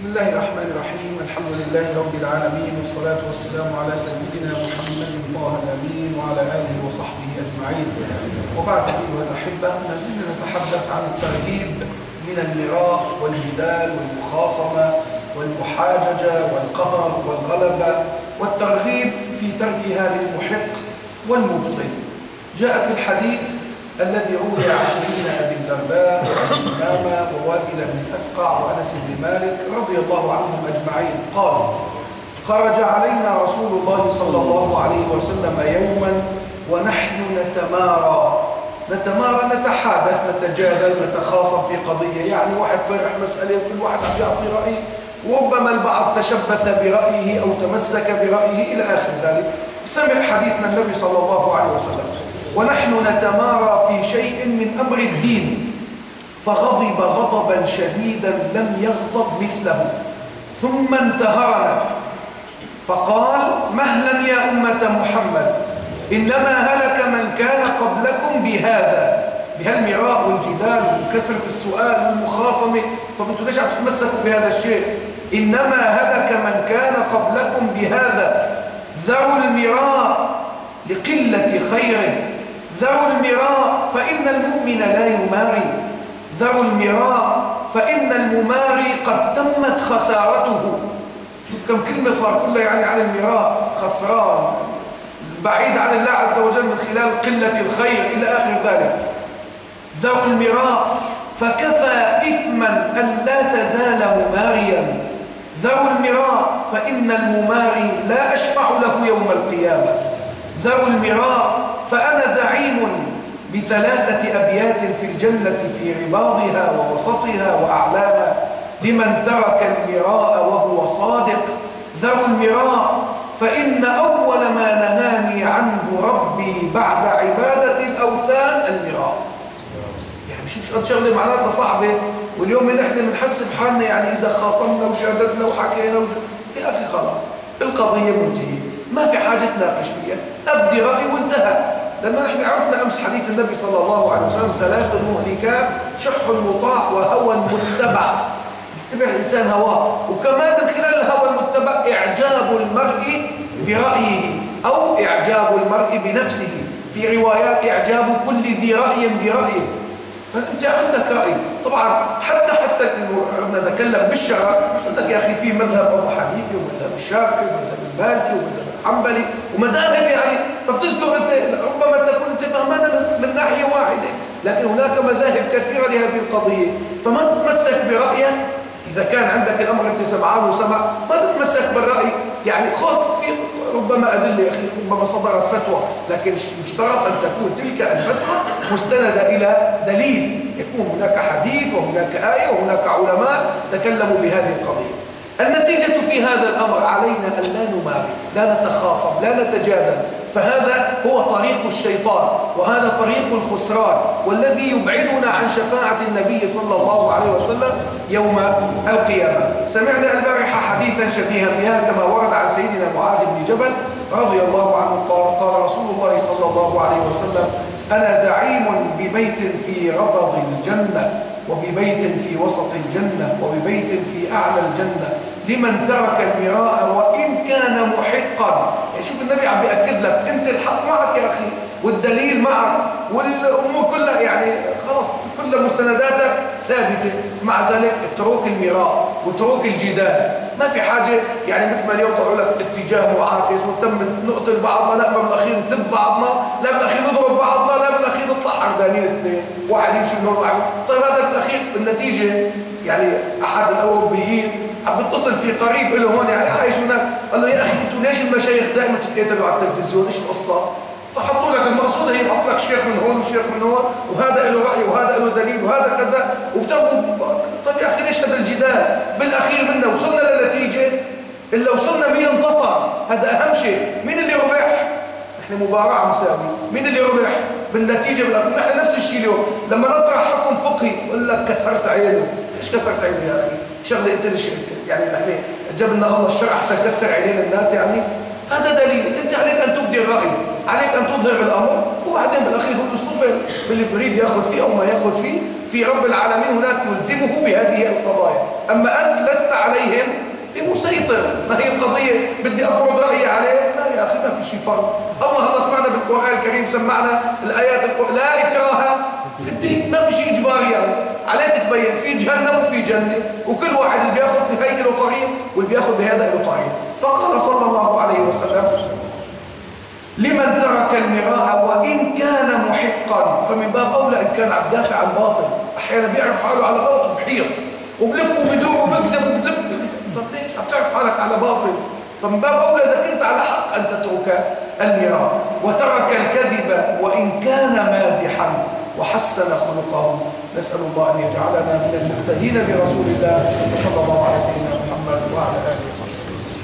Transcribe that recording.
بسم الله الرحمن الرحيم. الحمد لله رب العالمين والصلاة والسلام على سيدنا محمد طه الأمين وعلى آله وصحبه أجمعين. وبعد أيها الأحبة ما زلنا نتحدث عن الترهيب من المراء والجدال والمخاصمة والمحاججة والقهر والغلبة والترغيب في تركها للمحق والمبطل جاء في الحديث الذي روي عن سيدنا أبي الدرداء أمامة وواثل بن أسقع وأنس بن مالك رضي الله عنهم أجمعين. قال خرج علينا رسول الله صلى الله عليه وسلم يوما ونحن نتمارى. نتمارى نتحادث نتجادل نتخاصم في قضية. يعني واحد طرح مسألة وكل واحد عم يعطي رأي. وربما البعض تشبث برأيه أو تمسك برأيه إلى آخر ذلك. سمع حديثنا النبي صلى الله عليه وسلم. ونحن نتمارى في شيء من أمر الدين. فغضب غضبا شديدا لم يغضب مثله. ثم انتهرنا. فقال مهلا يا أمة محمد؟ إنما هلك من كان قبلكم بهذا. بهالمراء والجدال وكسرة السؤال والمخاصمة طب أنتوا ليش عم تتمسكوا بهذا الشيء؟ إنما هلك من كان قبلكم بهذا. ذروا المراء لقلة خيره ذروا المراء فإن المؤمن لا يماري. ذروا المراء فإن المماري قد تمت خسارته. شوف كم كلمة صار كلها يعني عن المراء. خسران. بعيد عن الله عز وجل من خلال قلة الخير إلى آخر ذلك. ذروا المراء فكفى إثما أن لا تزال مماريا. ذروا المراء فإن المماري لا أشفع له يوم القيامة. ذروا المراء فأنا زعيم بثلاثة أبيات في الجنة في رباضها ووسطها وأعلاها لمن ترك المراء وهو صادق. ذروا المراء فإن أول ما نهاني عنه ربي بعد عبادة الأوثان المراء. يعني شوف قد شغلة معناتها صعبة. واليوم نحن بنحسب حالنا يعني إذا خاصمنا وشددنا وحكينا وج... يا أخي خلاص القضية منتهية. ما في حاجة تناقش فيها. أبدي رأي وانتهى. لأنه نحن عرفنا أمس حديث النبي صلى الله عليه وسلم ثلاث مهلكات شح مطاع وهوى متبع. يتبع الإنسان هواه. وكمان من خلال الهوى المتبع إعجاب المرء برأيه أو إعجاب المرء بنفسه. في روايات إعجاب كل ذي رأي برأيه. فأنت عندك رأي. طبعا حتى حتى نتكلم بالشرع قلت لك يا أخي في مذهب أبو حنيفة ومذهب الشافعي ومذهب المالكي ومذهب الحنبلي ومذاهب يعني فبتذكر أنت ربما تكون أنت من ناحية واحدة لكن هناك مذاهب كثيرة لهذه القضية. فما تتمسك برأيك؟ إذا كان عندك الأمر أنت سمعان وسمع ما تتمسك بالرأي يعني خذ في ربما أدلة يا أخي ربما صدرت فتوى لكن يشترط أن تكون تلك الفتوى مستندة إلى دليل. يكون هناك حديث وهناك آية وهناك علماء تكلموا بهذه القضية. النتيجة في هذا الأمر علينا أن لا نماري لا نتخاصم لا نتجادل. فهذا هو طريق الشيطان وهذا طريق الخسران والذي يبعدنا عن شفاعة النبي صلى الله عليه وسلم يوم القيامة. سمعنا البارحة حديثا شبيها بها كما ورد عن سيدنا معاذ بن جبل رضي الله عنه قال قال رسول الله صلى الله عليه وسلم أنا زعيم ببيت في ربض الجنة وببيت في وسط الجنة وببيت في أعلى الجنة لمن ترك المراء وإن كان شوف النبي عم بيأكد لك أنت الحق معك يا أخي والدليل معك والأمور كلها يعني خلاص كل مستنداتك ثابتة مع ذلك اترك المراء واترك الجدال. ما في حاجة يعني مثل ما اليوم طلعوا لك اتجاه معاكس وتم نقتل بعضنا لا بالأخير نسب بعضنا لا بالأخير نضرب بعضنا لا بالأخير نطلع حردانين اثنين. واحد يمشي من هون واحد طيب هذا بالأخير النتيجة يعني أحد الأوروبيين عم بيتصل في قريب له هون يعني عايش هناك. قال له يا أخي أنتوا ليش المشايخ دائما تتقاتلوا على التلفزيون؟ إيش القصة؟ فحطوا لك المقصود هي بحط لك شيخ من هون وشيخ من هون وهذا له رأي وهذا له دليل وهذا كذا. وبتاخذوا طيب يا أخي ليش هذا الجدال؟ بالأخير منا وصلنا لنتيجه الا وصلنا مين انتصر؟ هذا أهم شيء. مين اللي ربح؟ إحنا مباراة مساوي مين اللي ربح؟ بالنتيجة بالأخير نحن نفس الشيء اليوم. لما نطرح حكم فقهي يقول لك كسرت عينه إيش كسرت عينه يا أخي؟ شغلة انت ليش يعني نحن جبنا الله الشرع حتى نكسر عينين الناس يعني هذا دليل. أنت عليك أن تبدي الرأي. عليك أن تظهر الامر وبعدين بالأخير هو يصطفل باللي بريد ياخذ فيه أو ما ياخذ فيه. في رب العالمين هناك يلزمه بهذه القضايا. أما أنت لست عليهم قضية بدي أفرض رأيي عليه. لا يا أخي ما في شيء فرق الله الله سمعنا بالقرآن الكريم سمعنا الآيات القرآن. لا إكراه في الدين. ما في شيء إجباري يعني. عليه بتبين في جهنم وفي جنة. وكل واحد اللي بياخذ في هي له طريق واللي بياخذ بهذا له طريق فقال صلى الله عليه وسلم لمن ترك المراء وإن كان محقا. فمن باب أولى إن كان عم دافع عن باطل. أحيانا بيعرف حاله على غلط وبحيص. وبلف وبدور وبكذب وبلف طب ليش عم تعرف حالك على باطل. فمن باب أولى إذا كنت على حق أن تترك المراء. وترك الكذب وإن كان مازحا. وحسن خلقه. نسأل الله أن يجعلنا من المهتدين برسول الله وصلى الله على سيدنا محمد وعلى آله وصحبه.